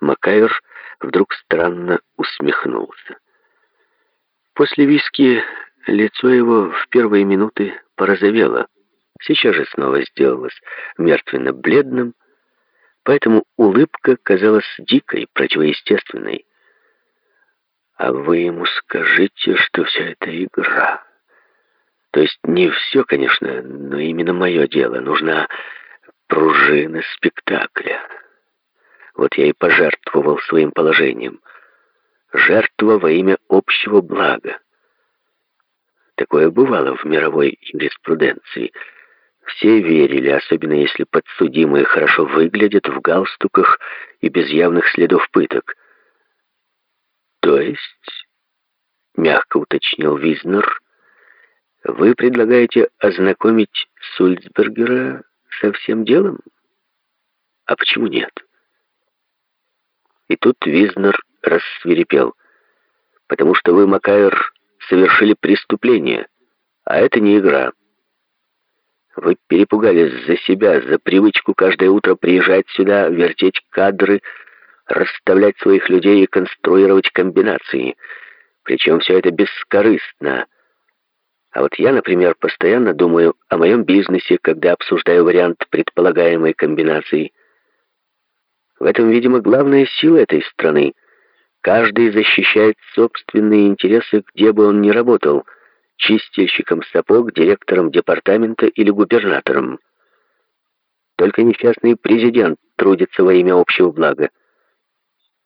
Макайр вдруг странно усмехнулся. После виски лицо его в первые минуты порозовело. Сейчас же снова сделалось мертвенно-бледным, поэтому улыбка казалась дикой, противоестественной. «А вы ему скажите, что вся эта игра...» То есть не все, конечно, но именно мое дело. Нужна пружина спектакля. Вот я и пожертвовал своим положением. Жертва во имя общего блага. Такое бывало в мировой юриспруденции. Все верили, особенно если подсудимые хорошо выглядят в галстуках и без явных следов пыток. То есть, мягко уточнил Визнер, вы предлагаете ознакомить Сульцбергера со всем делом? А почему нет? И тут Визнер рассверепел. Потому что вы, Макайр, совершили преступление, а это не игра. Вы перепугались за себя, за привычку каждое утро приезжать сюда, вертеть кадры, расставлять своих людей и конструировать комбинации. Причем все это бескорыстно. А вот я, например, постоянно думаю о моем бизнесе, когда обсуждаю вариант предполагаемой комбинации. В этом, видимо, главная сила этой страны. Каждый защищает собственные интересы, где бы он ни работал, чистильщиком сапог, директором департамента или губернатором. Только несчастный президент трудится во имя общего блага.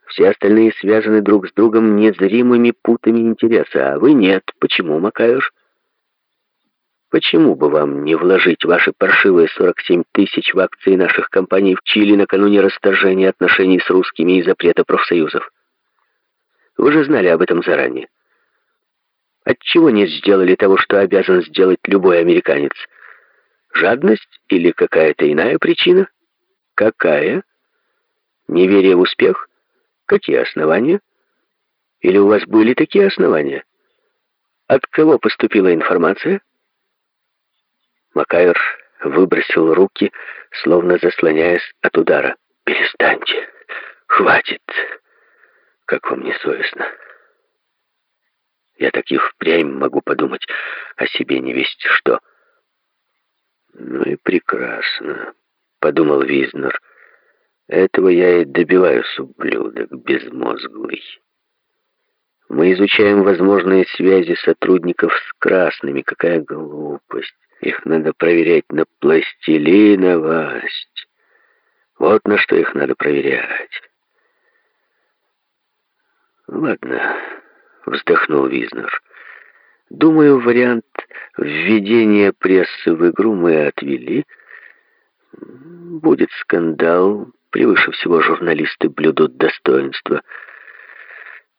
Все остальные связаны друг с другом незримыми путами интереса, а вы нет. Почему, Макаюш? Почему бы вам не вложить ваши паршивые 47 тысяч в акции наших компаний в Чили накануне расторжения отношений с русскими и запрета профсоюзов? Вы же знали об этом заранее. Отчего не сделали того, что обязан сделать любой американец? Жадность или какая-то иная причина? Какая? Неверие в успех? Какие основания? Или у вас были такие основания? От кого поступила информация? Макайр выбросил руки, словно заслоняясь от удара. «Перестаньте! Хватит! Как вам не совестно!» Я так и впрямь могу подумать о себе не весть что. «Ну и прекрасно», — подумал Визнер. «Этого я и добиваюсь, ублюдок безмозглый». Мы изучаем возможные связи сотрудников с красными. Какая глупость. Их надо проверять на пластилиновость. Вот на что их надо проверять. Ладно, вздохнул Визнер. Думаю, вариант введения прессы в игру мы отвели. Будет скандал. Превыше всего журналисты блюдут достоинство.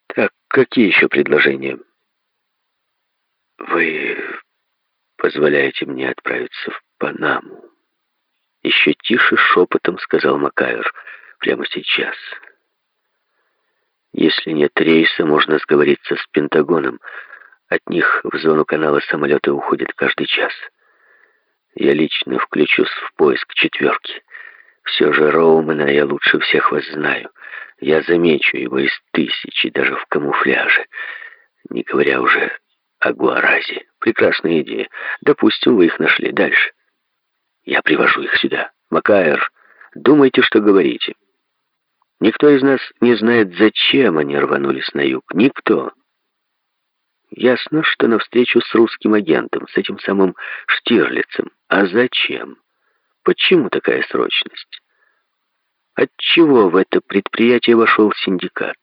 Так, какие еще предложения? Вы позволяете мне отправиться в Панаму. Еще тише шепотом сказал Макайр. Прямо сейчас. Если нет рейса, можно сговориться с Пентагоном. От них в зону канала самолеты уходят каждый час. Я лично включусь в поиск четверки. Все же Роумана я лучше всех вас знаю. Я замечу его из тысячи, даже в камуфляже. Не говоря уже о Гуаразе. Прекрасная идея. Допустим, вы их нашли. Дальше. Я привожу их сюда. Макайр, думайте, что говорите. Никто из нас не знает, зачем они рванулись на юг. Никто. Ясно, что навстречу с русским агентом, с этим самым Штирлицем. А зачем? Почему такая срочность? Отчего в это предприятие вошел синдикат?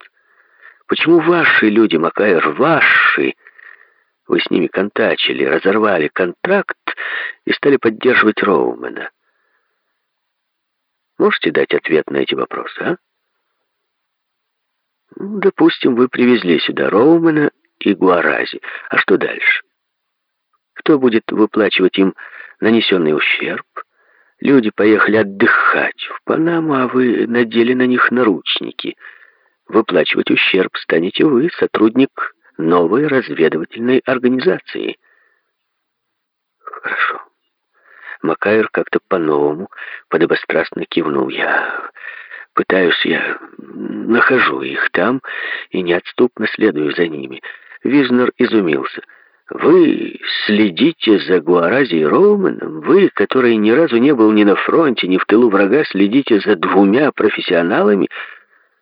Почему ваши люди, Макайр, ваши, вы с ними контачили, разорвали контракт и стали поддерживать Роумена. Можете дать ответ на эти вопросы, а? Ну, допустим, вы привезли сюда Роумена и Гуарази. А что дальше? Кто будет выплачивать им нанесенный ущерб? Люди поехали отдыхать в Панаму, а вы надели на них наручники. Выплачивать ущерб станете вы, сотрудник новой разведывательной организации. Хорошо. Макайр как-то по-новому, подобострастно кивнул. Я пытаюсь, я нахожу их там и неотступно следую за ними. Визнер изумился. «Вы следите за Гуарази и Роуменом? Вы, который ни разу не был ни на фронте, ни в тылу врага, следите за двумя профессионалами?»